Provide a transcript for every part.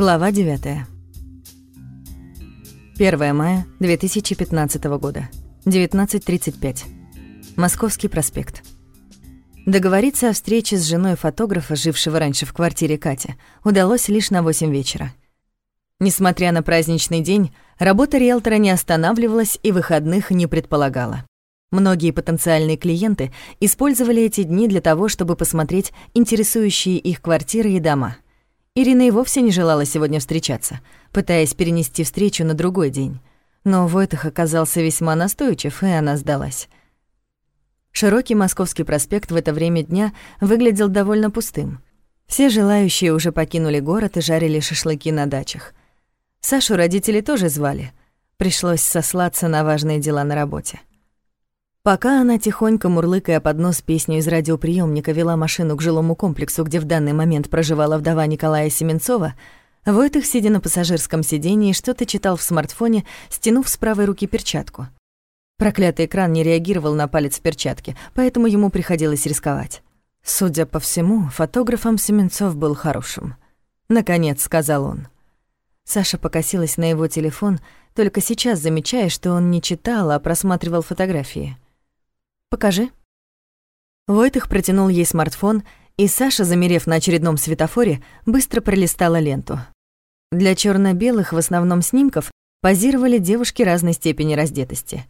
Глава 9. 1 мая 2015 года. 19.35. Московский проспект. Договориться о встрече с женой фотографа, жившего раньше в квартире Кати, удалось лишь на 8 вечера. Несмотря на праздничный день, работа риэлтора не останавливалась и выходных не предполагала. Многие потенциальные клиенты использовали эти дни для того, чтобы посмотреть интересующие их квартиры и дома — Ирина и вовсе не желала сегодня встречаться, пытаясь перенести встречу на другой день. Но Войтах оказался весьма настойчив, и она сдалась. Широкий Московский проспект в это время дня выглядел довольно пустым. Все желающие уже покинули город и жарили шашлыки на дачах. Сашу родители тоже звали. Пришлось сослаться на важные дела на работе. Пока она, тихонько мурлыкая под нос песню из радиоприемника, вела машину к жилому комплексу, где в данный момент проживала вдова Николая Семенцова, Войтых, сидя на пассажирском сидении, что-то читал в смартфоне, стянув с правой руки перчатку. Проклятый экран не реагировал на палец в перчатке, поэтому ему приходилось рисковать. Судя по всему, фотографом Семенцов был хорошим. Наконец, сказал он. Саша покосилась на его телефон, только сейчас замечая, что он не читал, а просматривал фотографии. Покажи». Войтых протянул ей смартфон, и Саша, замерев на очередном светофоре, быстро пролистала ленту. Для черно белых в основном снимков позировали девушки разной степени раздетости.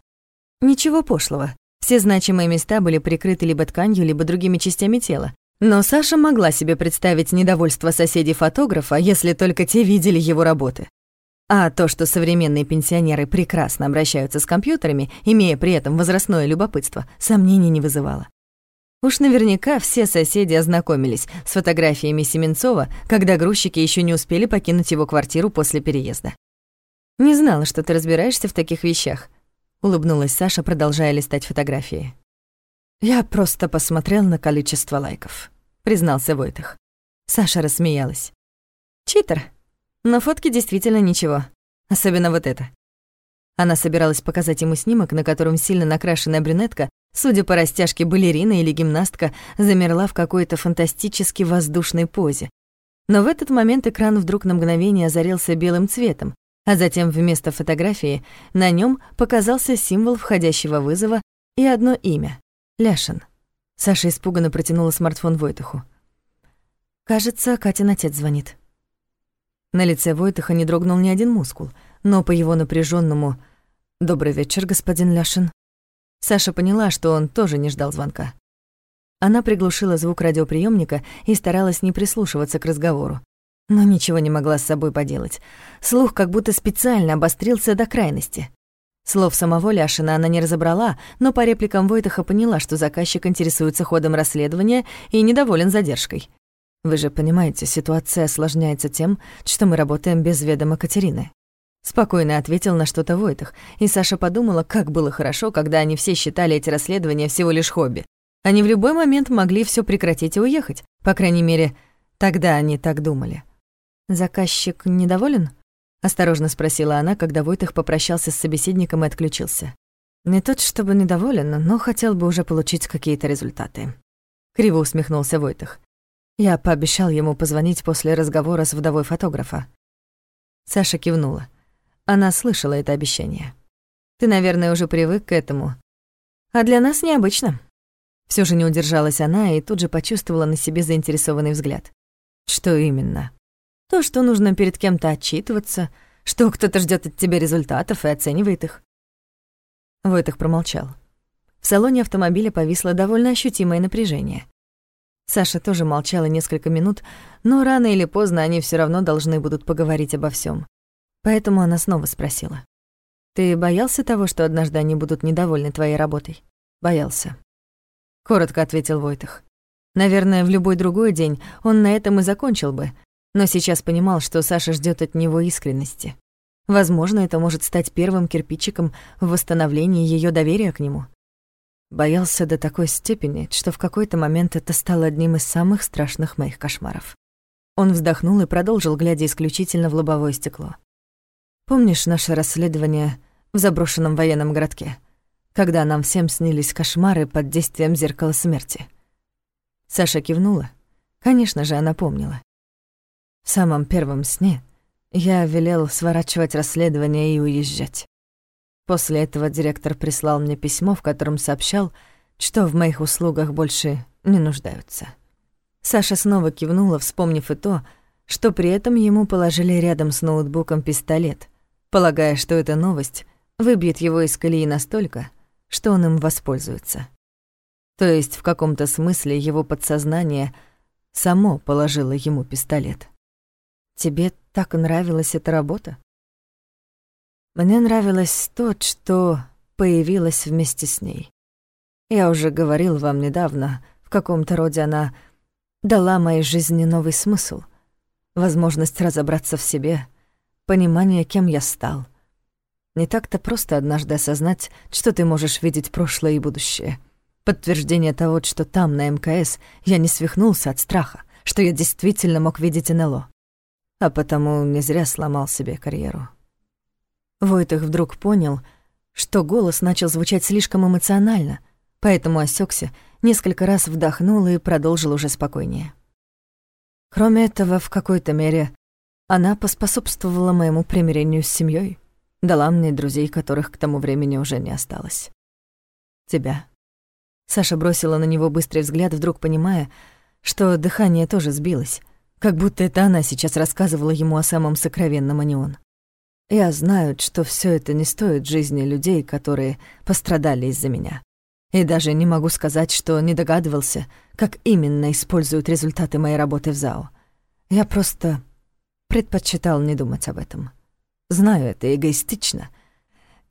Ничего пошлого. Все значимые места были прикрыты либо тканью, либо другими частями тела. Но Саша могла себе представить недовольство соседей фотографа, если только те видели его работы. А то, что современные пенсионеры прекрасно обращаются с компьютерами, имея при этом возрастное любопытство, сомнений не вызывало. Уж наверняка все соседи ознакомились с фотографиями Семенцова, когда грузчики еще не успели покинуть его квартиру после переезда. «Не знала, что ты разбираешься в таких вещах», — улыбнулась Саша, продолжая листать фотографии. «Я просто посмотрел на количество лайков», — признался Войтах. Саша рассмеялась. «Читер», но фотки действительно ничего. Особенно вот это. Она собиралась показать ему снимок, на котором сильно накрашенная брюнетка, судя по растяжке балерина или гимнастка, замерла в какой-то фантастически воздушной позе. Но в этот момент экран вдруг на мгновение озарился белым цветом, а затем вместо фотографии на нем показался символ входящего вызова и одно имя — Ляшин. Саша испуганно протянула смартфон Войтуху. «Кажется, Катин отец звонит». На лице Войтаха не дрогнул ни один мускул, но по его напряженному «Добрый вечер, господин Ляшин», Саша поняла, что он тоже не ждал звонка. Она приглушила звук радиоприемника и старалась не прислушиваться к разговору. Но ничего не могла с собой поделать. Слух как будто специально обострился до крайности. Слов самого Ляшина она не разобрала, но по репликам Войтаха поняла, что заказчик интересуется ходом расследования и недоволен задержкой. Вы же понимаете, ситуация осложняется тем, что мы работаем без ведома Катерины. Спокойно ответил на что-то Войтах, и Саша подумала, как было хорошо, когда они все считали эти расследования всего лишь хобби. Они в любой момент могли все прекратить и уехать. По крайней мере, тогда они так думали. «Заказчик недоволен?» — осторожно спросила она, когда Войтах попрощался с собеседником и отключился. «Не тот, чтобы недоволен, но хотел бы уже получить какие-то результаты». Криво усмехнулся Войтах. Я пообещал ему позвонить после разговора с вдовой фотографа. Саша кивнула. Она слышала это обещание. «Ты, наверное, уже привык к этому. А для нас необычно». Все же не удержалась она и тут же почувствовала на себе заинтересованный взгляд. «Что именно?» «То, что нужно перед кем-то отчитываться, что кто-то ждет от тебя результатов и оценивает их». Войтых промолчал. В салоне автомобиля повисло довольно ощутимое напряжение. Саша тоже молчала несколько минут, но рано или поздно они все равно должны будут поговорить обо всем. Поэтому она снова спросила. «Ты боялся того, что однажды они будут недовольны твоей работой?» «Боялся», — коротко ответил Войтах. Наверное, в любой другой день он на этом и закончил бы, но сейчас понимал, что Саша ждет от него искренности. Возможно, это может стать первым кирпичиком в восстановлении ее доверия к нему. Боялся до такой степени, что в какой-то момент это стало одним из самых страшных моих кошмаров. Он вздохнул и продолжил, глядя исключительно в лобовое стекло. «Помнишь наше расследование в заброшенном военном городке, когда нам всем снились кошмары под действием зеркала смерти?» Саша кивнула. Конечно же, она помнила. В самом первом сне я велел сворачивать расследование и уезжать. После этого директор прислал мне письмо, в котором сообщал, что в моих услугах больше не нуждаются. Саша снова кивнула, вспомнив и то, что при этом ему положили рядом с ноутбуком пистолет, полагая, что эта новость выбьет его из колеи настолько, что он им воспользуется. То есть в каком-то смысле его подсознание само положило ему пистолет. «Тебе так нравилась эта работа?» Мне нравилось то, что появилось вместе с ней. Я уже говорил вам недавно, в каком-то роде она дала моей жизни новый смысл, возможность разобраться в себе, понимание, кем я стал. Не так-то просто однажды осознать, что ты можешь видеть прошлое и будущее. Подтверждение того, что там, на МКС, я не свихнулся от страха, что я действительно мог видеть НЛО. А потому не зря сломал себе карьеру. Войтых вдруг понял, что голос начал звучать слишком эмоционально, поэтому осекся несколько раз вдохнул и продолжил уже спокойнее. Кроме этого, в какой-то мере она поспособствовала моему примирению с семьей, дала мне друзей, которых к тому времени уже не осталось. Тебя. Саша бросила на него быстрый взгляд, вдруг понимая, что дыхание тоже сбилось, как будто это она сейчас рассказывала ему о самом сокровенном, а не он. Я знаю, что все это не стоит жизни людей, которые пострадали из-за меня. И даже не могу сказать, что не догадывался, как именно используют результаты моей работы в ЗАО. Я просто предпочитал не думать об этом. Знаю, это эгоистично.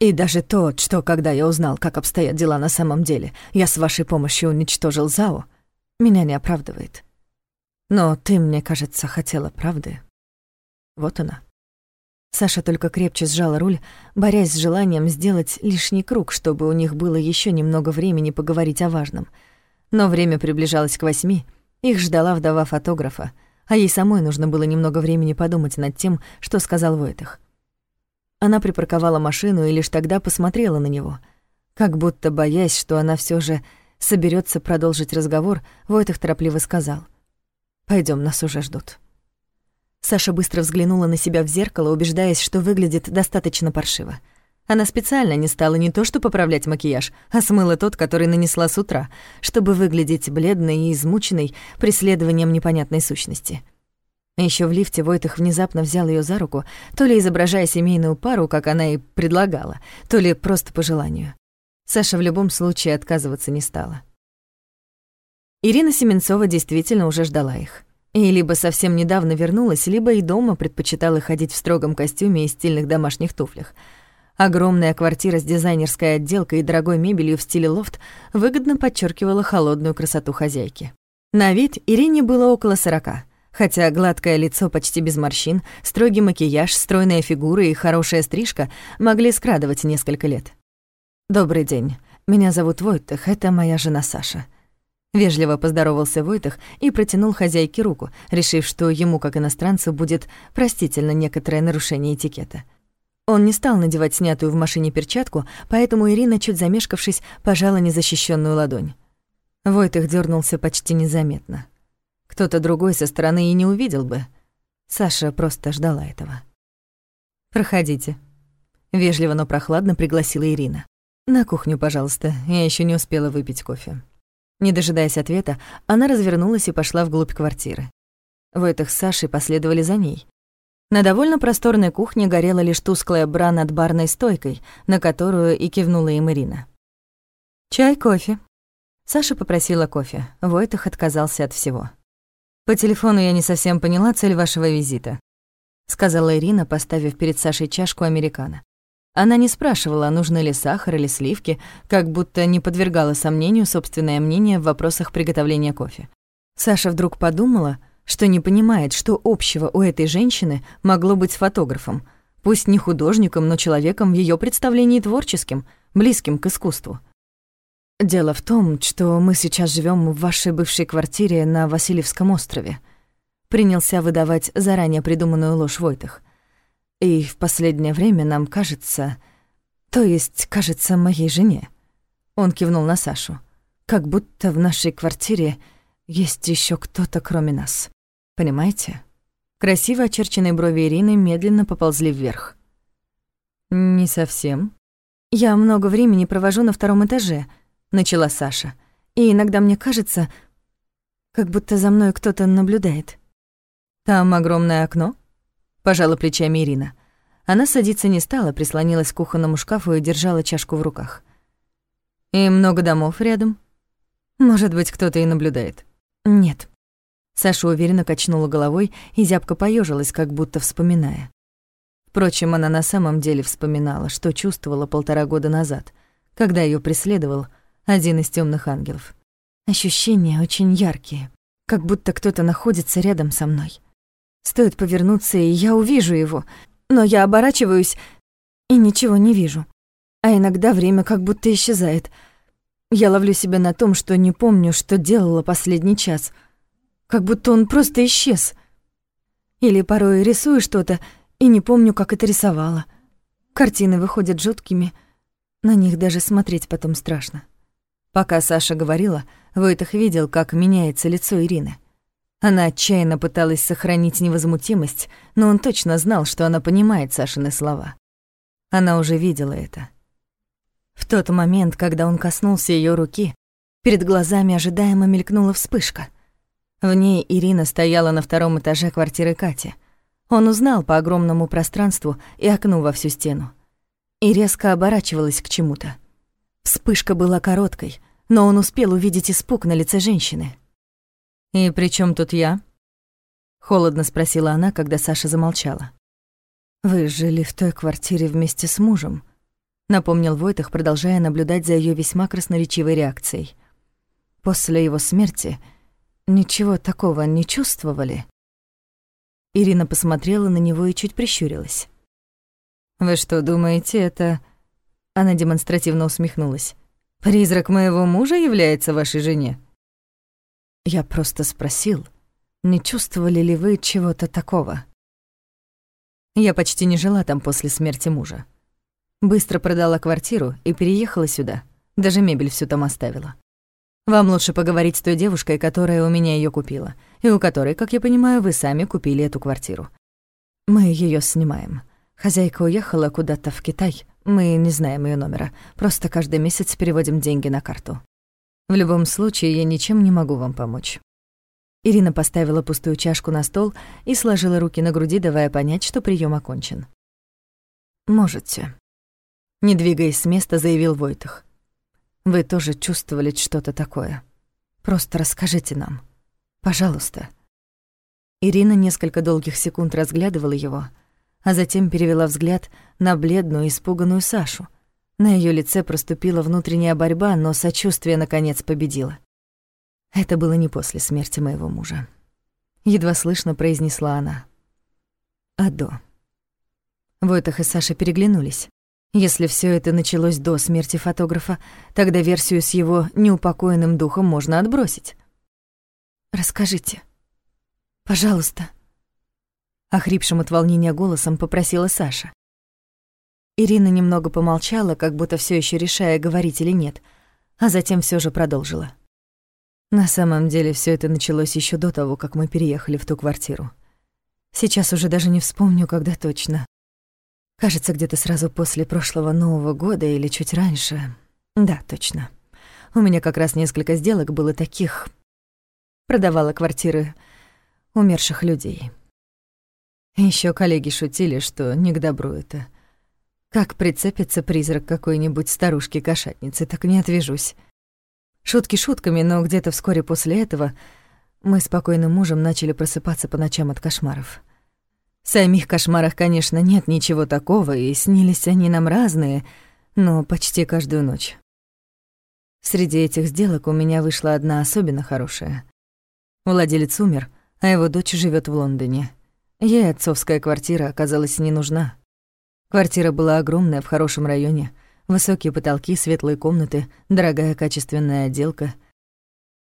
И даже то, что когда я узнал, как обстоят дела на самом деле, я с вашей помощью уничтожил ЗАО, меня не оправдывает. Но ты, мне кажется, хотела правды. Вот она. Саша только крепче сжала руль, борясь с желанием сделать лишний круг, чтобы у них было еще немного времени поговорить о важном. Но время приближалось к восьми, их ждала вдова фотографа, а ей самой нужно было немного времени подумать над тем, что сказал Войтых. Она припарковала машину и лишь тогда посмотрела на него. Как будто боясь, что она все же соберется продолжить разговор, Войтых торопливо сказал. Пойдем, нас уже ждут». Саша быстро взглянула на себя в зеркало, убеждаясь, что выглядит достаточно паршиво. Она специально не стала не то что поправлять макияж, а смыла тот, который нанесла с утра, чтобы выглядеть бледной и измученной преследованием непонятной сущности. Еще в лифте Войтых внезапно взял ее за руку, то ли изображая семейную пару, как она и предлагала, то ли просто по желанию. Саша в любом случае отказываться не стала. Ирина Семенцова действительно уже ждала их. И либо совсем недавно вернулась, либо и дома предпочитала ходить в строгом костюме и стильных домашних туфлях. Огромная квартира с дизайнерской отделкой и дорогой мебелью в стиле лофт выгодно подчеркивала холодную красоту хозяйки. На вид Ирине было около сорока, хотя гладкое лицо почти без морщин, строгий макияж, стройная фигура и хорошая стрижка могли скрадывать несколько лет. «Добрый день. Меня зовут Войтых, это моя жена Саша». Вежливо поздоровался Войтах и протянул хозяйке руку, решив, что ему, как иностранцу, будет простительно некоторое нарушение этикета. Он не стал надевать снятую в машине перчатку, поэтому Ирина, чуть замешкавшись, пожала незащищенную ладонь. Войтых дернулся почти незаметно. Кто-то другой со стороны и не увидел бы. Саша просто ждала этого. «Проходите», — вежливо, но прохладно пригласила Ирина. «На кухню, пожалуйста, я еще не успела выпить кофе». Не дожидаясь ответа, она развернулась и пошла вглубь квартиры. Войтых с Сашей последовали за ней. На довольно просторной кухне горела лишь тусклая бра над барной стойкой, на которую и кивнула им Ирина. «Чай, кофе». Саша попросила кофе, Войтых отказался от всего. «По телефону я не совсем поняла цель вашего визита», сказала Ирина, поставив перед Сашей чашку американо. Она не спрашивала, нужны ли сахар или сливки, как будто не подвергала сомнению собственное мнение в вопросах приготовления кофе. Саша вдруг подумала, что не понимает, что общего у этой женщины могло быть с фотографом, пусть не художником, но человеком в ее представлении творческим, близким к искусству. «Дело в том, что мы сейчас живем в вашей бывшей квартире на Васильевском острове», принялся выдавать заранее придуманную ложь Войтах. И в последнее время нам кажется... То есть, кажется, моей жене. Он кивнул на Сашу. Как будто в нашей квартире есть еще кто-то, кроме нас. Понимаете? Красиво очерченные брови Ирины медленно поползли вверх. «Не совсем. Я много времени провожу на втором этаже», — начала Саша. «И иногда мне кажется, как будто за мной кто-то наблюдает». «Там огромное окно?» — пожала плечами Ирина. Она садиться не стала, прислонилась к кухонному шкафу и держала чашку в руках. «И много домов рядом?» «Может быть, кто-то и наблюдает?» «Нет». Саша уверенно качнула головой и зябко поежилась, как будто вспоминая. Впрочем, она на самом деле вспоминала, что чувствовала полтора года назад, когда ее преследовал один из темных ангелов. Ощущения очень яркие, как будто кто-то находится рядом со мной. Стоит повернуться, и я увижу его, но я оборачиваюсь и ничего не вижу. А иногда время как будто исчезает. Я ловлю себя на том, что не помню, что делала последний час. Как будто он просто исчез. Или порой рисую что-то и не помню, как это рисовала. Картины выходят жуткими, на них даже смотреть потом страшно. Пока Саша говорила, Войтах видел, как меняется лицо Ирины. Она отчаянно пыталась сохранить невозмутимость, но он точно знал, что она понимает Сашины слова. Она уже видела это. В тот момент, когда он коснулся ее руки, перед глазами ожидаемо мелькнула вспышка. В ней Ирина стояла на втором этаже квартиры Кати. Он узнал по огромному пространству и окну во всю стену. И резко оборачивалась к чему-то. Вспышка была короткой, но он успел увидеть испуг на лице женщины. «И при чем тут я?» — холодно спросила она, когда Саша замолчала. «Вы жили в той квартире вместе с мужем», — напомнил Войтах, продолжая наблюдать за ее весьма красноречивой реакцией. «После его смерти ничего такого не чувствовали?» Ирина посмотрела на него и чуть прищурилась. «Вы что, думаете, это...» Она демонстративно усмехнулась. «Призрак моего мужа является вашей жене?» Я просто спросил, не чувствовали ли вы чего-то такого? Я почти не жила там после смерти мужа. Быстро продала квартиру и переехала сюда. Даже мебель всю там оставила. Вам лучше поговорить с той девушкой, которая у меня ее купила, и у которой, как я понимаю, вы сами купили эту квартиру. Мы ее снимаем. Хозяйка уехала куда-то в Китай. Мы не знаем ее номера. Просто каждый месяц переводим деньги на карту. В любом случае, я ничем не могу вам помочь». Ирина поставила пустую чашку на стол и сложила руки на груди, давая понять, что прием окончен. «Можете». Не двигаясь с места, заявил Войтах. «Вы тоже чувствовали что-то такое. Просто расскажите нам. Пожалуйста». Ирина несколько долгих секунд разглядывала его, а затем перевела взгляд на бледную, испуганную Сашу — на ее лице проступила внутренняя борьба, но сочувствие наконец победило. Это было не после смерти моего мужа. Едва слышно произнесла она. А до. Войтах и Саша переглянулись. Если все это началось до смерти фотографа, тогда версию с его неупокоенным духом можно отбросить. «Расскажите. Пожалуйста». Охрипшим от волнения голосом попросила Саша. Ирина немного помолчала, как будто все еще решая, говорить или нет, а затем все же продолжила. На самом деле все это началось еще до того, как мы переехали в ту квартиру. Сейчас уже даже не вспомню, когда точно. Кажется, где-то сразу после прошлого Нового года или чуть раньше. Да, точно. У меня как раз несколько сделок было таких. Продавала квартиры умерших людей. Еще коллеги шутили, что не к добру это — как прицепится призрак какой-нибудь старушки-кошатницы, так не отвяжусь. Шутки шутками, но где-то вскоре после этого мы с покойным мужем начали просыпаться по ночам от кошмаров. В самих кошмарах, конечно, нет ничего такого, и снились они нам разные, но почти каждую ночь. Среди этих сделок у меня вышла одна особенно хорошая. Владелец умер, а его дочь живет в Лондоне. Ей отцовская квартира оказалась не нужна. Квартира была огромная, в хорошем районе. Высокие потолки, светлые комнаты, дорогая качественная отделка.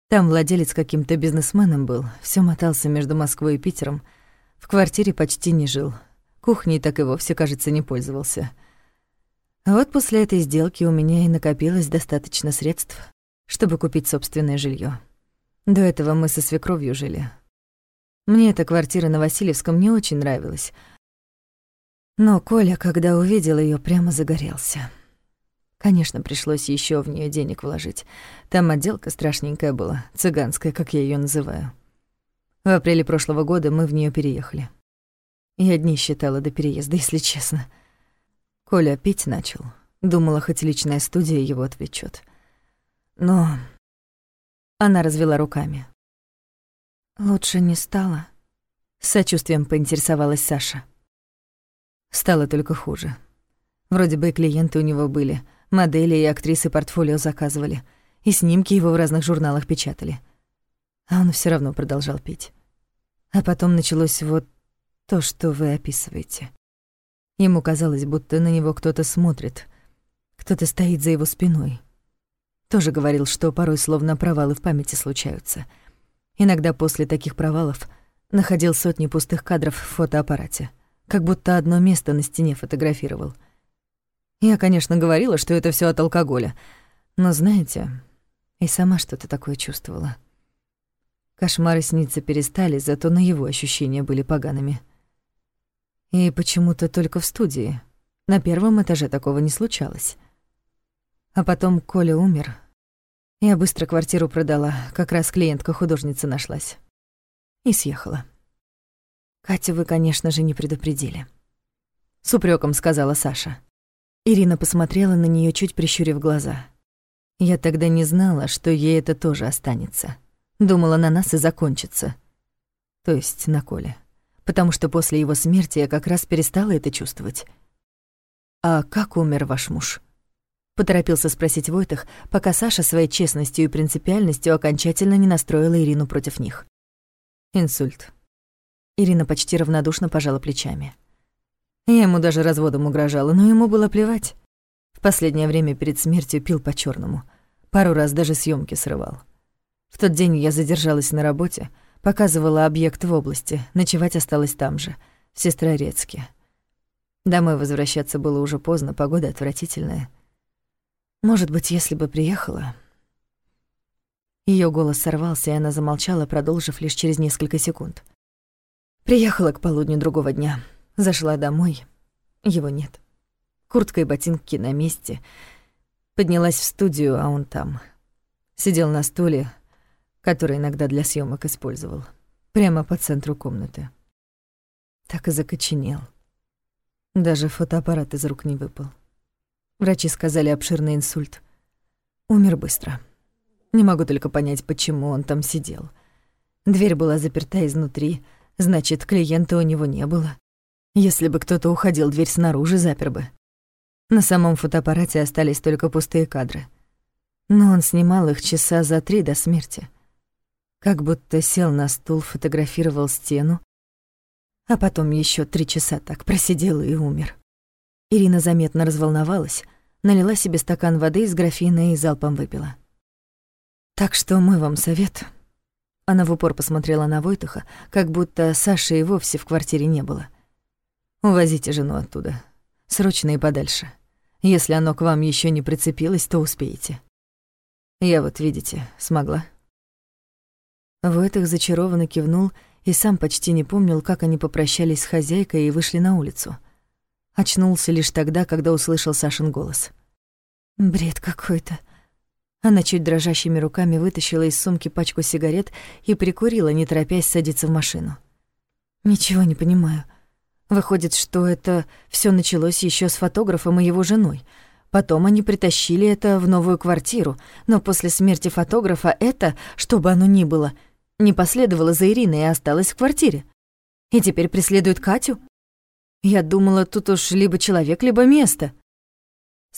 Там владелец каким-то бизнесменом был, все мотался между Москвой и Питером. В квартире почти не жил. Кухней так и вовсе, кажется, не пользовался. А вот после этой сделки у меня и накопилось достаточно средств, чтобы купить собственное жилье. До этого мы со свекровью жили. Мне эта квартира на Васильевском не очень нравилась. Но Коля, когда увидел ее, прямо загорелся. Конечно, пришлось еще в нее денег вложить. Там отделка страшненькая была, цыганская, как я ее называю. В апреле прошлого года мы в нее переехали. Я дни считала до переезда, если честно. Коля пить начал. Думала, хоть личная студия его отвлечет. Но она развела руками. «Лучше не стало?» С сочувствием поинтересовалась Саша. Стало только хуже. Вроде бы и клиенты у него были, модели и актрисы портфолио заказывали, и снимки его в разных журналах печатали. А он все равно продолжал пить. А потом началось вот то, что вы описываете. Ему казалось, будто на него кто-то смотрит, кто-то стоит за его спиной. Тоже говорил, что порой словно провалы в памяти случаются — Иногда после таких провалов находил сотни пустых кадров в фотоаппарате, как будто одно место на стене фотографировал. Я, конечно, говорила, что это все от алкоголя, но, знаете, и сама что-то такое чувствовала. Кошмары сниться перестали, зато на его ощущения были погаными. И почему-то только в студии. На первом этаже такого не случалось. А потом Коля умер, я быстро квартиру продала, как раз клиентка-художница нашлась. И съехала. Катю вы, конечно же, не предупредили. С упреком сказала Саша. Ирина посмотрела на нее чуть прищурив глаза. Я тогда не знала, что ей это тоже останется. Думала, на нас и закончится. То есть на Коле. Потому что после его смерти я как раз перестала это чувствовать. А как умер ваш муж? Поторопился спросить Войтах, пока Саша своей честностью и принципиальностью окончательно не настроила Ирину против них. Инсульт. Ирина почти равнодушно пожала плечами. Я ему даже разводом угрожала, но ему было плевать. В последнее время перед смертью пил по черному, Пару раз даже съемки срывал. В тот день я задержалась на работе, показывала объект в области, ночевать осталась там же, в Сестрорецке. Домой возвращаться было уже поздно, погода отвратительная. Может быть, если бы приехала. Ее голос сорвался, и она замолчала, продолжив лишь через несколько секунд. Приехала к полудню другого дня. Зашла домой. Его нет. Куртка и ботинки на месте. Поднялась в студию, а он там. Сидел на стуле, который иногда для съемок использовал. Прямо по центру комнаты. Так и закоченел. Даже фотоаппарат из рук не выпал. Врачи сказали обширный инсульт. Умер быстро. Не могу только понять, почему он там сидел. Дверь была заперта изнутри, значит, клиента у него не было. Если бы кто-то уходил, дверь снаружи запер бы. На самом фотоаппарате остались только пустые кадры. Но он снимал их часа за три до смерти. Как будто сел на стул, фотографировал стену, а потом еще три часа так просидел и умер. Ирина заметно разволновалась, налила себе стакан воды из графина и залпом выпила. «Так что мой вам совет». Она в упор посмотрела на Войтаха, как будто Саши и вовсе в квартире не было. «Увозите жену оттуда. Срочно и подальше. Если оно к вам еще не прицепилось, то успеете. Я вот, видите, смогла». Войтах зачарованно кивнул и сам почти не помнил, как они попрощались с хозяйкой и вышли на улицу. Очнулся лишь тогда, когда услышал Сашин голос. «Бред какой-то». Она чуть дрожащими руками вытащила из сумки пачку сигарет и прикурила, не торопясь садиться в машину. «Ничего не понимаю. Выходит, что это все началось еще с фотографом и его женой. Потом они притащили это в новую квартиру, но после смерти фотографа это, что бы оно ни было, не последовало за Ириной и осталось в квартире. И теперь преследует Катю?» Я думала, тут уж либо человек, либо место.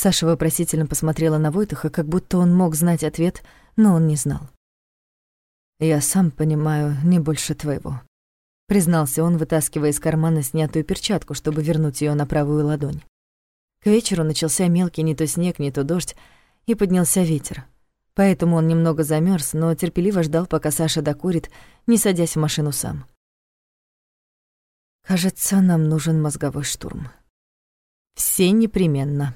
Саша вопросительно посмотрела на Войтаха, как будто он мог знать ответ, но он не знал. «Я сам понимаю не больше твоего», — признался он, вытаскивая из кармана снятую перчатку, чтобы вернуть ее на правую ладонь. К вечеру начался мелкий не то снег, не то дождь, и поднялся ветер. Поэтому он немного замерз, но терпеливо ждал, пока Саша докурит, не садясь в машину сам. Кажется, нам нужен мозговой штурм. Все непременно.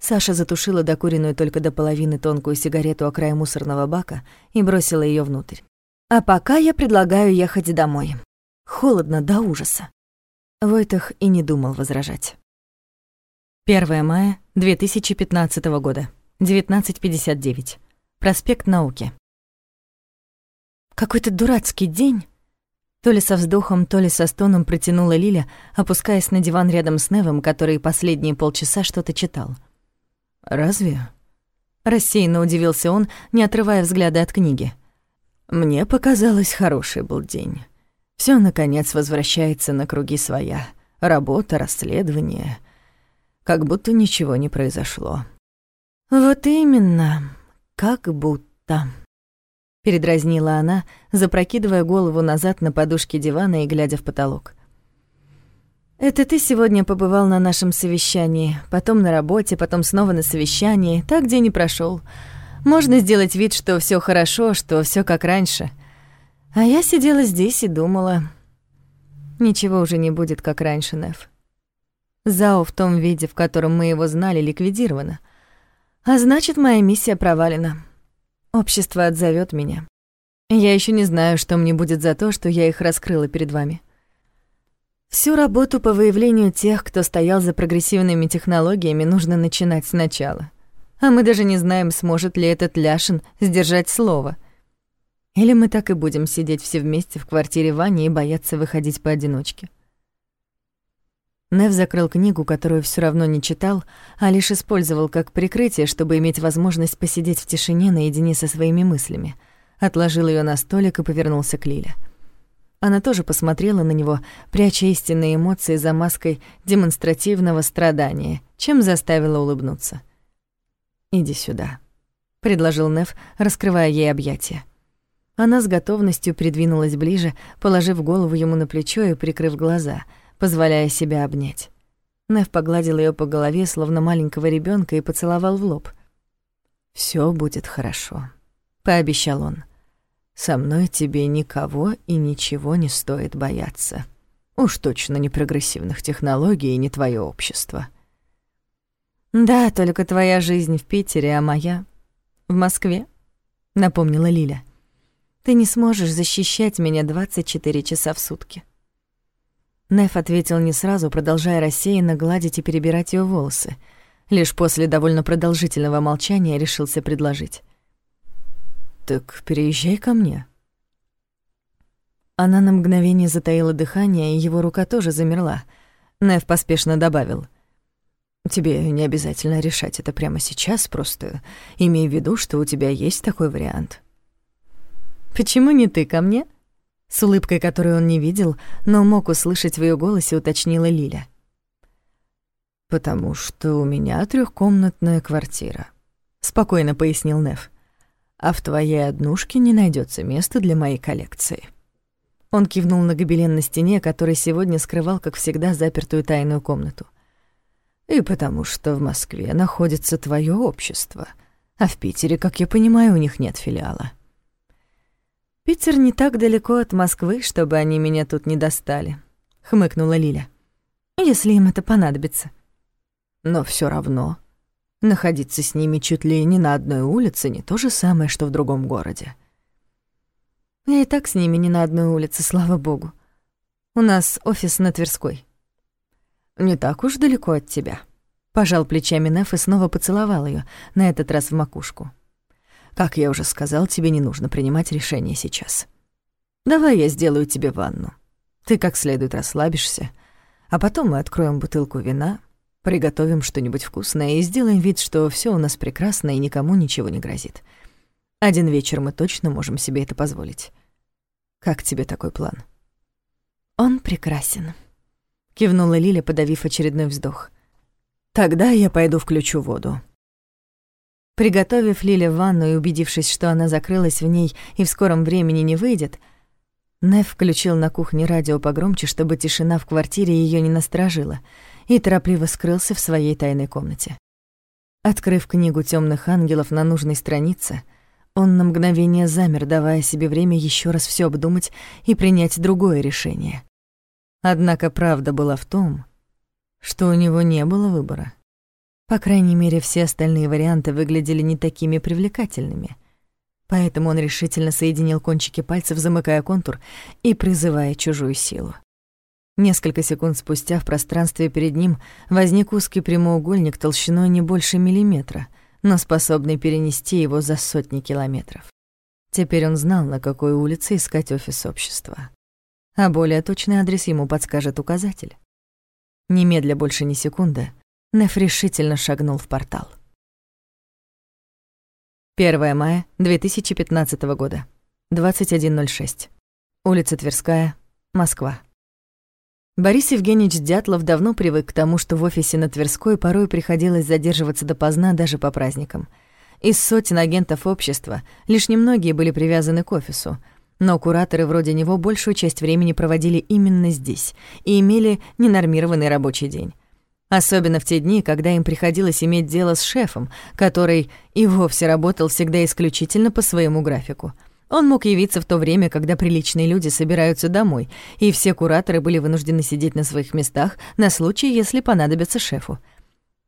Саша затушила докуренную только до половины тонкую сигарету о край мусорного бака и бросила ее внутрь. А пока я предлагаю ехать домой. Холодно до ужаса. Войтах и не думал возражать. 1 мая 2015 года, 19.59. Проспект Науки. Какой-то дурацкий день. То ли со вздохом, то ли со стоном протянула Лиля, опускаясь на диван рядом с Невом, который последние полчаса что-то читал. «Разве?» Рассеянно удивился он, не отрывая взгляда от книги. «Мне показалось, хороший был день. Все наконец, возвращается на круги своя. Работа, расследование. Как будто ничего не произошло». «Вот именно, как будто...» передразнила она, запрокидывая голову назад на подушке дивана и глядя в потолок. Это ты сегодня побывал на нашем совещании, потом на работе, потом снова на совещании, так день и прошел. Можно сделать вид, что все хорошо, что все как раньше. А я сидела здесь и думала, ничего уже не будет как раньше, Неф. Зао в том виде, в котором мы его знали, ликвидировано. А значит, моя миссия провалена. Общество отзовет меня. Я еще не знаю, что мне будет за то, что я их раскрыла перед вами. Всю работу по выявлению тех, кто стоял за прогрессивными технологиями, нужно начинать сначала. А мы даже не знаем, сможет ли этот Ляшин сдержать слово. Или мы так и будем сидеть все вместе в квартире Вани и бояться выходить поодиночке. Нев закрыл книгу, которую все равно не читал, а лишь использовал как прикрытие, чтобы иметь возможность посидеть в тишине наедине со своими мыслями. Отложил ее на столик и повернулся к Лиле. Она тоже посмотрела на него, пряча истинные эмоции за маской демонстративного страдания, чем заставила улыбнуться. «Иди сюда», — предложил Нев, раскрывая ей объятия. Она с готовностью придвинулась ближе, положив голову ему на плечо и прикрыв глаза — позволяя себя обнять. Нев погладил ее по голове, словно маленького ребенка, и поцеловал в лоб. Все будет хорошо», — пообещал он. «Со мной тебе никого и ничего не стоит бояться. Уж точно не прогрессивных технологий и не твое общество». «Да, только твоя жизнь в Питере, а моя — в Москве», — напомнила Лиля. «Ты не сможешь защищать меня 24 часа в сутки. Неф ответил не сразу, продолжая рассеянно гладить и перебирать ее волосы. Лишь после довольно продолжительного молчания решился предложить. «Так переезжай ко мне». Она на мгновение затаила дыхание, и его рука тоже замерла. Неф поспешно добавил. «Тебе не обязательно решать это прямо сейчас, просто имей в виду, что у тебя есть такой вариант». «Почему не ты ко мне?» С улыбкой, которую он не видел, но мог услышать в ее голосе, уточнила Лиля. «Потому что у меня трехкомнатная квартира», — спокойно пояснил Нев. «А в твоей однушке не найдется места для моей коллекции». Он кивнул на гобелен на стене, который сегодня скрывал, как всегда, запертую тайную комнату. «И потому что в Москве находится твое общество, а в Питере, как я понимаю, у них нет филиала». «Питер не так далеко от Москвы, чтобы они меня тут не достали», — хмыкнула Лиля. «Если им это понадобится». «Но все равно. Находиться с ними чуть ли не на одной улице не то же самое, что в другом городе». «Я и так с ними не на одной улице, слава богу. У нас офис на Тверской». «Не так уж далеко от тебя», — пожал плечами Неф и снова поцеловал ее, на этот раз в макушку. Как я уже сказал, тебе не нужно принимать решение сейчас. Давай я сделаю тебе ванну. Ты как следует расслабишься, а потом мы откроем бутылку вина, приготовим что-нибудь вкусное и сделаем вид, что все у нас прекрасно и никому ничего не грозит. Один вечер мы точно можем себе это позволить. Как тебе такой план? Он прекрасен, кивнула Лиля, подавив очередной вздох. Тогда я пойду включу воду. Приготовив Лиле ванну и убедившись, что она закрылась в ней и в скором времени не выйдет, Нев включил на кухне радио погромче, чтобы тишина в квартире ее не насторожила, и торопливо скрылся в своей тайной комнате. Открыв книгу темных ангелов на нужной странице, он на мгновение замер, давая себе время еще раз все обдумать и принять другое решение. Однако правда была в том, что у него не было выбора. По крайней мере, все остальные варианты выглядели не такими привлекательными. Поэтому он решительно соединил кончики пальцев, замыкая контур и призывая чужую силу. Несколько секунд спустя в пространстве перед ним возник узкий прямоугольник толщиной не больше миллиметра, но способный перенести его за сотни километров. Теперь он знал, на какой улице искать офис общества. А более точный адрес ему подскажет указатель. Немедля больше ни секунды, Неф решительно шагнул в портал. 1 мая 2015 года, 21.06. Улица Тверская, Москва. Борис Евгеньевич Дятлов давно привык к тому, что в офисе на Тверской порой приходилось задерживаться допоздна даже по праздникам. Из сотен агентов общества лишь немногие были привязаны к офису, но кураторы вроде него большую часть времени проводили именно здесь и имели ненормированный рабочий день. Особенно в те дни, когда им приходилось иметь дело с шефом, который и вовсе работал всегда исключительно по своему графику. Он мог явиться в то время, когда приличные люди собираются домой, и все кураторы были вынуждены сидеть на своих местах на случай, если понадобится шефу.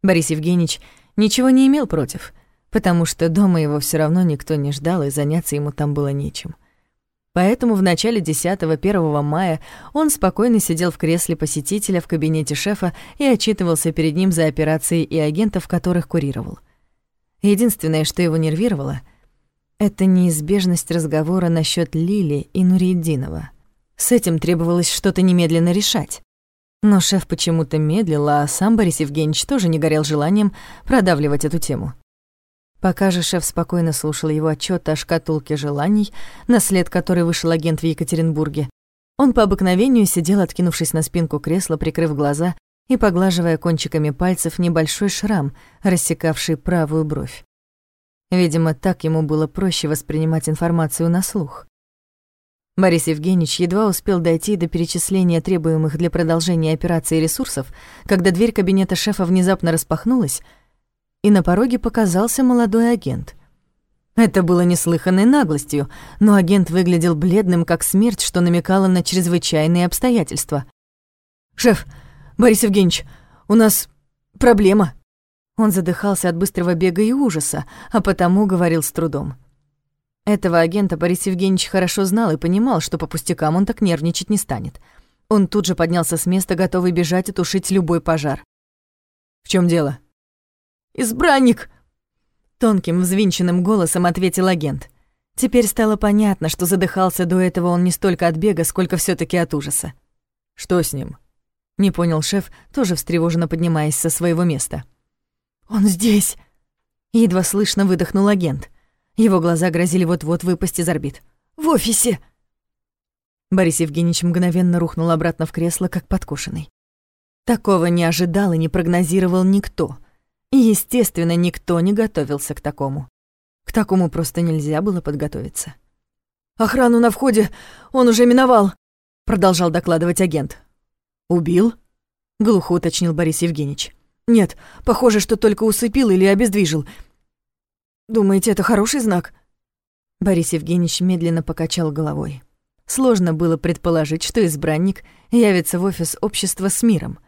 Борис Евгеньевич ничего не имел против, потому что дома его все равно никто не ждал, и заняться ему там было нечем. Поэтому в начале 10-1 мая он спокойно сидел в кресле посетителя в кабинете шефа и отчитывался перед ним за операции и агентов, которых курировал. Единственное, что его нервировало, это неизбежность разговора насчет Лили и Нуриддинова. С этим требовалось что-то немедленно решать. Но шеф почему-то медлил, а сам Борис Евгеньевич тоже не горел желанием продавливать эту тему. Пока же шеф спокойно слушал его отчет о шкатулке желаний, на след которой вышел агент в Екатеринбурге, он по обыкновению сидел, откинувшись на спинку кресла, прикрыв глаза и поглаживая кончиками пальцев небольшой шрам, рассекавший правую бровь. Видимо, так ему было проще воспринимать информацию на слух. Борис Евгеньевич едва успел дойти до перечисления требуемых для продолжения операции ресурсов, когда дверь кабинета шефа внезапно распахнулась — и на пороге показался молодой агент. Это было неслыханной наглостью, но агент выглядел бледным, как смерть, что намекало на чрезвычайные обстоятельства. «Шеф, Борис Евгеньевич, у нас проблема». Он задыхался от быстрого бега и ужаса, а потому говорил с трудом. Этого агента Борис Евгеньевич хорошо знал и понимал, что по пустякам он так нервничать не станет. Он тут же поднялся с места, готовый бежать и тушить любой пожар. «В чем дело?» Избранник!» Тонким, взвинченным голосом ответил агент. Теперь стало понятно, что задыхался до этого он не столько от бега, сколько все таки от ужаса. «Что с ним?» Не понял шеф, тоже встревоженно поднимаясь со своего места. «Он здесь!» Едва слышно выдохнул агент. Его глаза грозили вот-вот выпасть из орбит. «В офисе!» Борис Евгеньевич мгновенно рухнул обратно в кресло, как подкошенный. Такого не ожидал и не прогнозировал никто — и, естественно, никто не готовился к такому. К такому просто нельзя было подготовиться. «Охрану на входе он уже миновал», — продолжал докладывать агент. «Убил?» — глухо уточнил Борис Евгеньевич. «Нет, похоже, что только усыпил или обездвижил. Думаете, это хороший знак?» Борис Евгеньевич медленно покачал головой. Сложно было предположить, что избранник явится в офис общества с миром.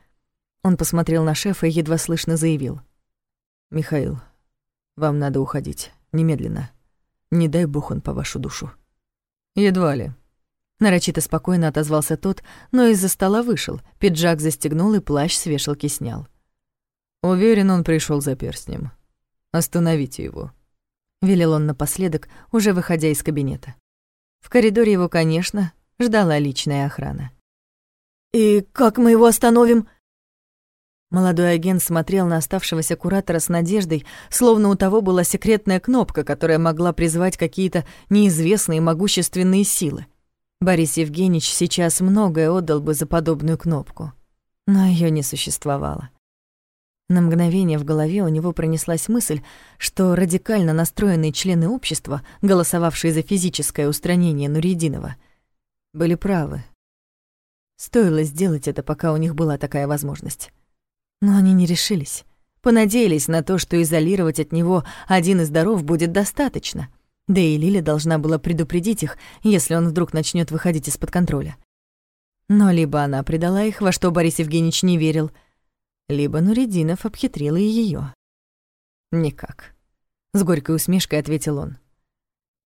Он посмотрел на шефа и едва слышно заявил. «Михаил, вам надо уходить. Немедленно. Не дай бог он по вашу душу». «Едва ли». Нарочито спокойно отозвался тот, но из-за стола вышел, пиджак застегнул и плащ с вешалки снял. Уверен, он пришел за перстнем. Остановите его. Велел он напоследок, уже выходя из кабинета. В коридоре его, конечно, ждала личная охрана. «И как мы его остановим?» Молодой агент смотрел на оставшегося куратора с надеждой, словно у того была секретная кнопка, которая могла призвать какие-то неизвестные могущественные силы. Борис Евгеньевич сейчас многое отдал бы за подобную кнопку, но ее не существовало. На мгновение в голове у него пронеслась мысль, что радикально настроенные члены общества, голосовавшие за физическое устранение Нуридинова, были правы. Стоило сделать это, пока у них была такая возможность. Но они не решились. Понадеялись на то, что изолировать от него один из даров будет достаточно. Да и Лиля должна была предупредить их, если он вдруг начнет выходить из-под контроля. Но либо она предала их, во что Борис Евгеньевич не верил, либо Нуридинов обхитрил и её. «Никак», — с горькой усмешкой ответил он.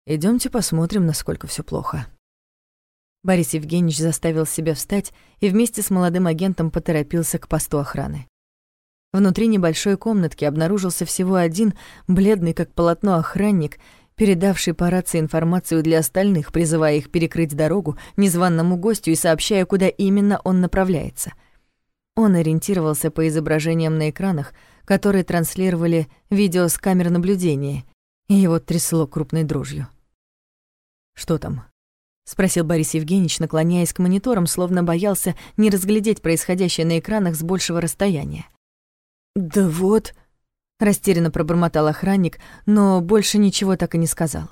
Идемте посмотрим, насколько все плохо». Борис Евгеньевич заставил себя встать и вместе с молодым агентом поторопился к посту охраны. Внутри небольшой комнатки обнаружился всего один, бледный как полотно охранник, передавший по рации информацию для остальных, призывая их перекрыть дорогу незваному гостю и сообщая, куда именно он направляется. Он ориентировался по изображениям на экранах, которые транслировали видео с камер наблюдения, и его трясло крупной дрожью. «Что там?» — спросил Борис Евгеньевич, наклоняясь к мониторам, словно боялся не разглядеть происходящее на экранах с большего расстояния. «Да вот...» — растерянно пробормотал охранник, но больше ничего так и не сказал.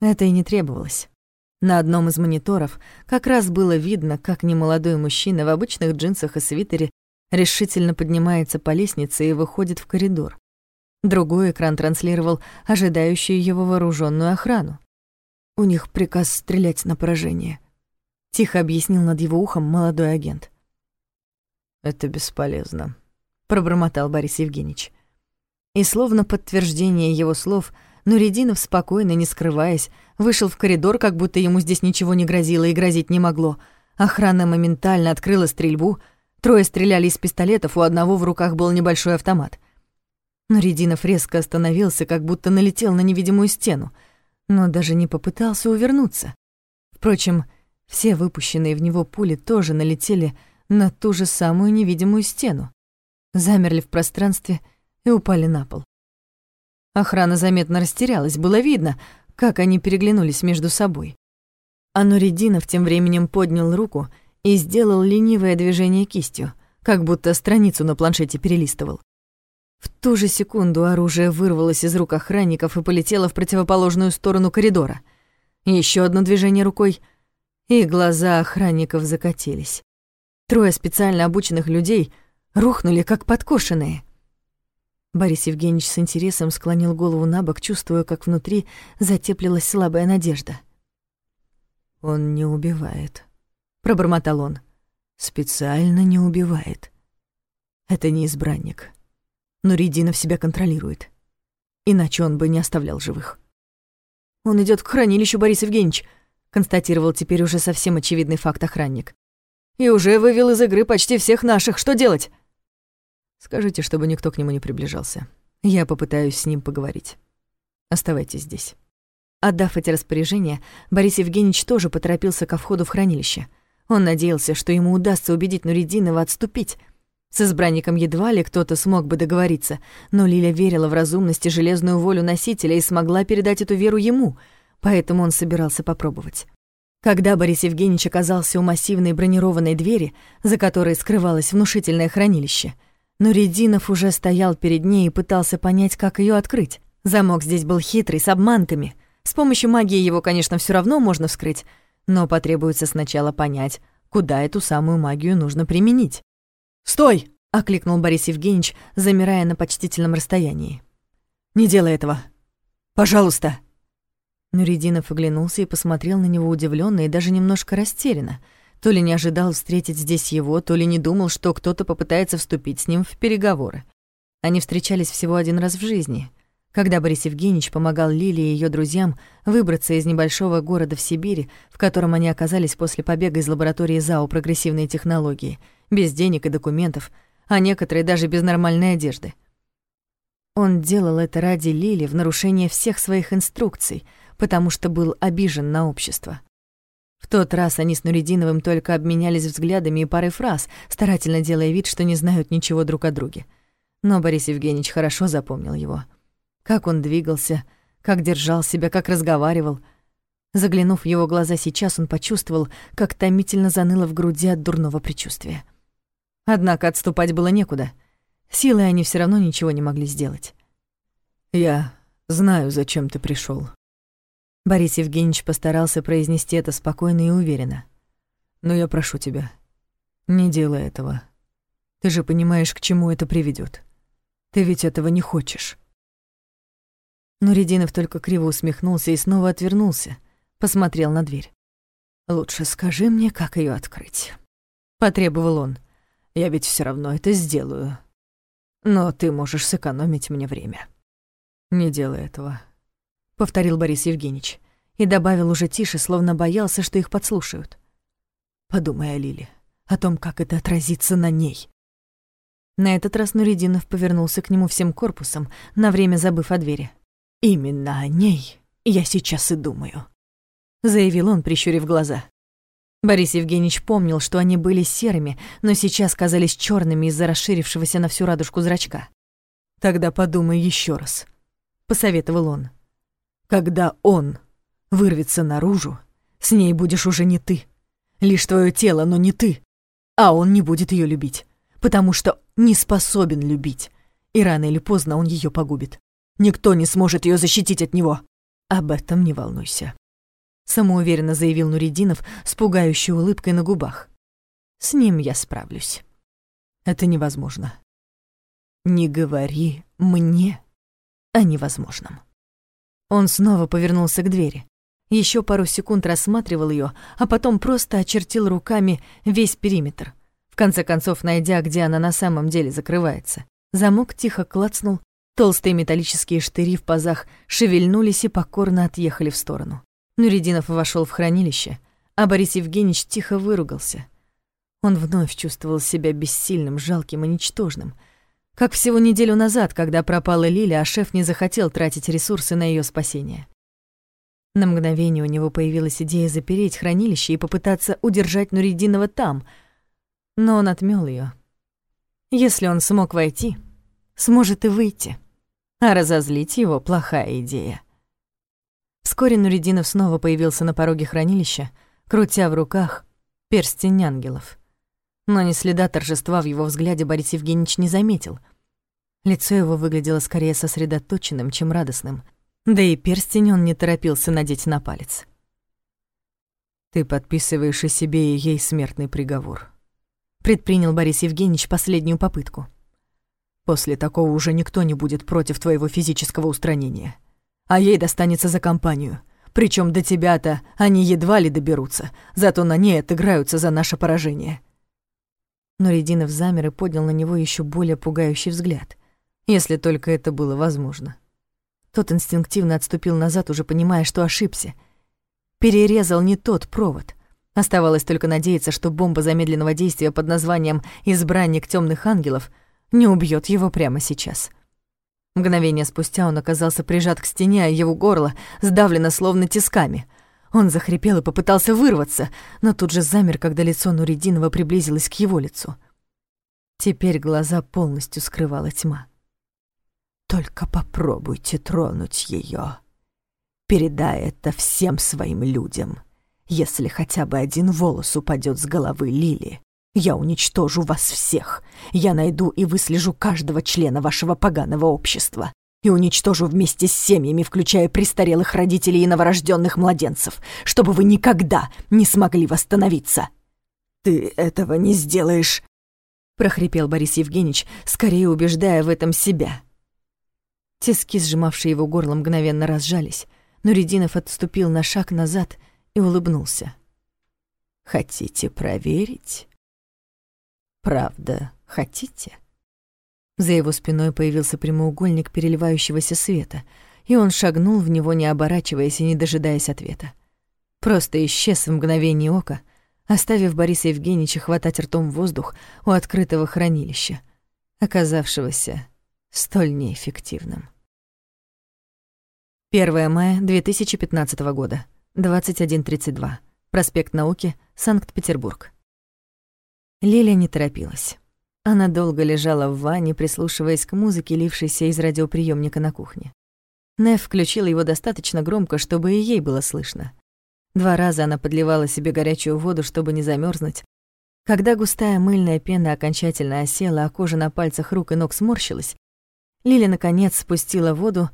Это и не требовалось. На одном из мониторов как раз было видно, как немолодой мужчина в обычных джинсах и свитере решительно поднимается по лестнице и выходит в коридор. Другой экран транслировал ожидающую его вооруженную охрану. «У них приказ стрелять на поражение», — тихо объяснил над его ухом молодой агент. «Это бесполезно», пробормотал Борис Евгеньевич. И словно подтверждение его слов, Нуридинов, спокойно, не скрываясь, вышел в коридор, как будто ему здесь ничего не грозило и грозить не могло. Охрана моментально открыла стрельбу, трое стреляли из пистолетов, у одного в руках был небольшой автомат. Нуридинов резко остановился, как будто налетел на невидимую стену, но даже не попытался увернуться. Впрочем, все выпущенные в него пули тоже налетели на ту же самую невидимую стену замерли в пространстве и упали на пол. Охрана заметно растерялась, было видно, как они переглянулись между собой. А Нуридинов тем временем поднял руку и сделал ленивое движение кистью, как будто страницу на планшете перелистывал. В ту же секунду оружие вырвалось из рук охранников и полетело в противоположную сторону коридора. Еще одно движение рукой, и глаза охранников закатились. Трое специально обученных людей — рухнули, как подкошенные. Борис Евгеньевич с интересом склонил голову на бок, чувствуя, как внутри затеплилась слабая надежда. «Он не убивает», — пробормотал он. «Специально не убивает. Это не избранник. Но Рединов себя контролирует. Иначе он бы не оставлял живых». «Он идет к хранилищу, Борис Евгеньевич», — констатировал теперь уже совсем очевидный факт охранник. «И уже вывел из игры почти всех наших. Что делать?» Скажите, чтобы никто к нему не приближался. Я попытаюсь с ним поговорить. Оставайтесь здесь». Отдав эти распоряжения, Борис Евгеньевич тоже поторопился ко входу в хранилище. Он надеялся, что ему удастся убедить Нуридинова отступить. С избранником едва ли кто-то смог бы договориться, но Лиля верила в разумность и железную волю носителя и смогла передать эту веру ему, поэтому он собирался попробовать. Когда Борис Евгеньевич оказался у массивной бронированной двери, за которой скрывалось внушительное хранилище — но Рединов уже стоял перед ней и пытался понять, как ее открыть. Замок здесь был хитрый, с обманками. С помощью магии его, конечно, все равно можно вскрыть, но потребуется сначала понять, куда эту самую магию нужно применить. «Стой!» — окликнул Борис Евгеньевич, замирая на почтительном расстоянии. «Не делай этого! Пожалуйста!» Нуридинов оглянулся и посмотрел на него удивленно и даже немножко растерянно — то ли не ожидал встретить здесь его, то ли не думал, что кто-то попытается вступить с ним в переговоры. Они встречались всего один раз в жизни, когда Борис Евгеньевич помогал Лиле и ее друзьям выбраться из небольшого города в Сибири, в котором они оказались после побега из лаборатории ЗАО «Прогрессивные технологии», без денег и документов, а некоторые даже без нормальной одежды. Он делал это ради Лили в нарушение всех своих инструкций, потому что был обижен на общество. В тот раз они с Нуридиновым только обменялись взглядами и парой фраз, старательно делая вид, что не знают ничего друг о друге. Но Борис Евгеньевич хорошо запомнил его. Как он двигался, как держал себя, как разговаривал. Заглянув в его глаза сейчас, он почувствовал, как томительно заныло в груди от дурного предчувствия. Однако отступать было некуда. Силой они все равно ничего не могли сделать. «Я знаю, зачем ты пришел, Борис Евгеньевич постарался произнести это спокойно и уверенно. «Но я прошу тебя, не делай этого. Ты же понимаешь, к чему это приведет. Ты ведь этого не хочешь». Но Рединов только криво усмехнулся и снова отвернулся, посмотрел на дверь. «Лучше скажи мне, как ее открыть», — потребовал он. «Я ведь все равно это сделаю. Но ты можешь сэкономить мне время». «Не делай этого», — повторил Борис Евгеньевич. и добавил уже тише, словно боялся, что их подслушают. «Подумай о Лиле, о том, как это отразится на ней». На этот раз Нуридинов повернулся к нему всем корпусом, на время забыв о двери. «Именно о ней я сейчас и думаю», — заявил он, прищурив глаза. Борис Евгеньевич помнил, что они были серыми, но сейчас казались черными из-за расширившегося на всю радужку зрачка. «Тогда подумай еще раз», — посоветовал он. «Когда он вырвется наружу, с ней будешь уже не ты. Лишь твое тело, но не ты. А он не будет ее любить, потому что не способен любить. И рано или поздно он ее погубит. Никто не сможет ее защитить от него. Об этом не волнуйся самоуверенно заявил Нуридинов с пугающей улыбкой на губах. С ним я справлюсь. Это невозможно. Не говори мне о невозможном. Он снова повернулся к двери. Еще пару секунд рассматривал ее, а потом просто очертил руками весь периметр, в конце концов найдя, где она на самом деле закрывается. Замок тихо клацнул, толстые металлические штыри в пазах шевельнулись и покорно отъехали в сторону. Нуридинов вошел в хранилище, а Борис Евгеньевич тихо выругался. Он вновь чувствовал себя бессильным, жалким и ничтожным. Как всего неделю назад, когда пропала Лиля, а шеф не захотел тратить ресурсы на ее спасение. На мгновение у него появилась идея запереть хранилище и попытаться удержать Нуридинова там, но он отмёл ее. Если он смог войти, сможет и выйти. А разозлить его — плохая идея. Вскоре Нуридинов снова появился на пороге хранилища, крутя в руках перстень ангелов. Но ни следа торжества в его взгляде Борис Евгеньевич не заметил. Лицо его выглядело скорее сосредоточенным, чем радостным, да и перстень он не торопился надеть на палец. «Ты подписываешь и себе, и ей смертный приговор», — предпринял Борис Евгеньевич последнюю попытку. «После такого уже никто не будет против твоего физического устранения» а ей достанется за компанию. Причем до тебя-то они едва ли доберутся, зато на ней отыграются за наше поражение». Но Рединов замер и поднял на него еще более пугающий взгляд, если только это было возможно. Тот инстинктивно отступил назад, уже понимая, что ошибся. Перерезал не тот провод. Оставалось только надеяться, что бомба замедленного действия под названием «Избранник темных ангелов» не убьет его прямо сейчас. — Мгновение спустя он оказался прижат к стене, а его горло сдавлено словно тисками. Он захрипел и попытался вырваться, но тут же замер, когда лицо Нуридинова приблизилось к его лицу. Теперь глаза полностью скрывала тьма. «Только попробуйте тронуть ее. Передай это всем своим людям. Если хотя бы один волос упадет с головы Лили, я уничтожу вас всех. Я найду и выслежу каждого члена вашего поганого общества. И уничтожу вместе с семьями, включая престарелых родителей и новорожденных младенцев, чтобы вы никогда не смогли восстановиться. Ты этого не сделаешь, прохрипел Борис Евгеньевич, скорее убеждая в этом себя. Тиски, сжимавшие его горло, мгновенно разжались, но Рединов отступил на шаг назад и улыбнулся. «Хотите проверить?» Правда, хотите? За его спиной появился прямоугольник переливающегося света, и он шагнул в него, не оборачиваясь и не дожидаясь ответа. Просто исчез в мгновение ока, оставив Бориса Евгеньевича хватать ртом воздух у открытого хранилища, оказавшегося столь неэффективным. 1 мая 2015 года, 21.32. Проспект Науки, Санкт-Петербург. Лиля не торопилась. Она долго лежала в ванне, прислушиваясь к музыке, лившейся из радиоприемника на кухне. Нев включила его достаточно громко, чтобы и ей было слышно. Два раза она подливала себе горячую воду, чтобы не замерзнуть. Когда густая мыльная пена окончательно осела, а кожа на пальцах рук и ног сморщилась, Лиля наконец спустила воду,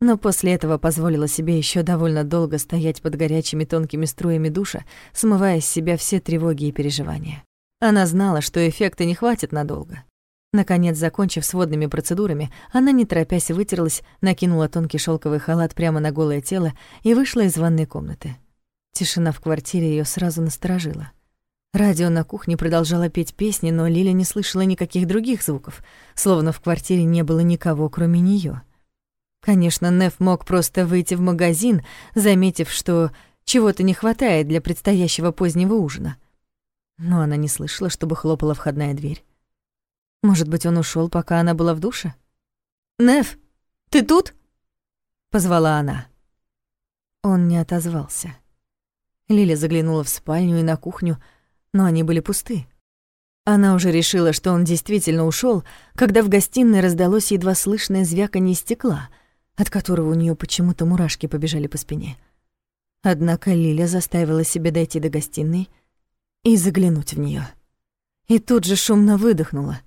но после этого позволила себе еще довольно долго стоять под горячими тонкими струями душа, смывая с себя все тревоги и переживания. Она знала, что эффекта не хватит надолго. Наконец, закончив с водными процедурами, она, не торопясь, вытерлась, накинула тонкий шелковый халат прямо на голое тело и вышла из ванной комнаты. Тишина в квартире ее сразу насторожила. Радио на кухне продолжало петь песни, но Лиля не слышала никаких других звуков, словно в квартире не было никого, кроме нее. Конечно, Неф мог просто выйти в магазин, заметив, что чего-то не хватает для предстоящего позднего ужина. Но она не слышала, чтобы хлопала входная дверь. Может быть, он ушел, пока она была в душе? «Неф, ты тут?» — позвала она. Он не отозвался. Лиля заглянула в спальню и на кухню, но они были пусты. Она уже решила, что он действительно ушел, когда в гостиной раздалось едва слышное звяканье стекла, от которого у нее почему-то мурашки побежали по спине. Однако Лиля заставила себя дойти до гостиной и заглянуть в нее. И тут же шумно выдохнула.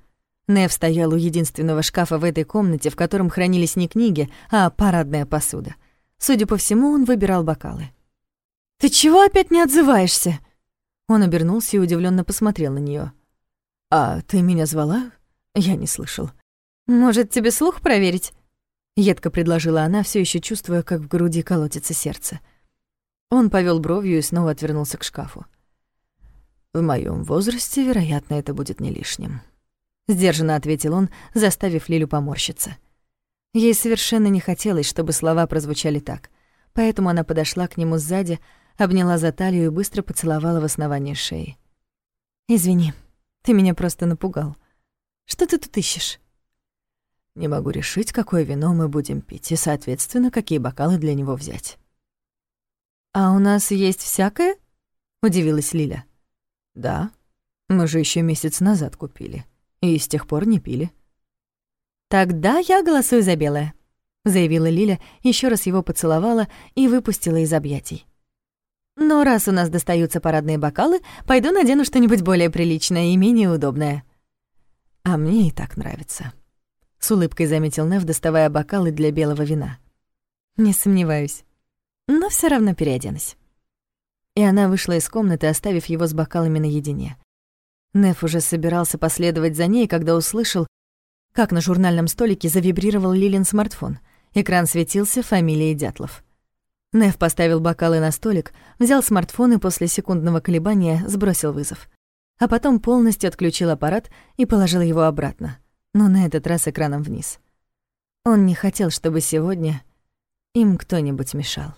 Нев стоял у единственного шкафа в этой комнате, в котором хранились не книги, а парадная посуда. Судя по всему, он выбирал бокалы. «Ты чего опять не отзываешься?» Он обернулся и удивленно посмотрел на нее. «А ты меня звала?» Я не слышал. «Может, тебе слух проверить?» Едко предложила она, все еще чувствуя, как в груди колотится сердце. Он повел бровью и снова отвернулся к шкафу. «В моем возрасте, вероятно, это будет не лишним», — сдержанно ответил он, заставив Лилю поморщиться. Ей совершенно не хотелось, чтобы слова прозвучали так, поэтому она подошла к нему сзади, обняла за талию и быстро поцеловала в основание шеи. «Извини», ты меня просто напугал. Что ты тут ищешь? Не могу решить, какое вино мы будем пить, и, соответственно, какие бокалы для него взять. А у нас есть всякое? Удивилась Лиля. Да, мы же еще месяц назад купили, и с тех пор не пили. Тогда я голосую за белое, заявила Лиля, еще раз его поцеловала и выпустила из объятий. Но раз у нас достаются парадные бокалы, пойду надену что-нибудь более приличное и менее удобное. А мне и так нравится. С улыбкой заметил Нев, доставая бокалы для белого вина. Не сомневаюсь. Но все равно переоденусь. И она вышла из комнаты, оставив его с бокалами наедине. Неф уже собирался последовать за ней, когда услышал, как на журнальном столике завибрировал Лилин смартфон. Экран светился фамилией Дятлов. Нев поставил бокалы на столик, взял смартфон и после секундного колебания сбросил вызов. А потом полностью отключил аппарат и положил его обратно, но на этот раз экраном вниз. Он не хотел, чтобы сегодня им кто-нибудь мешал.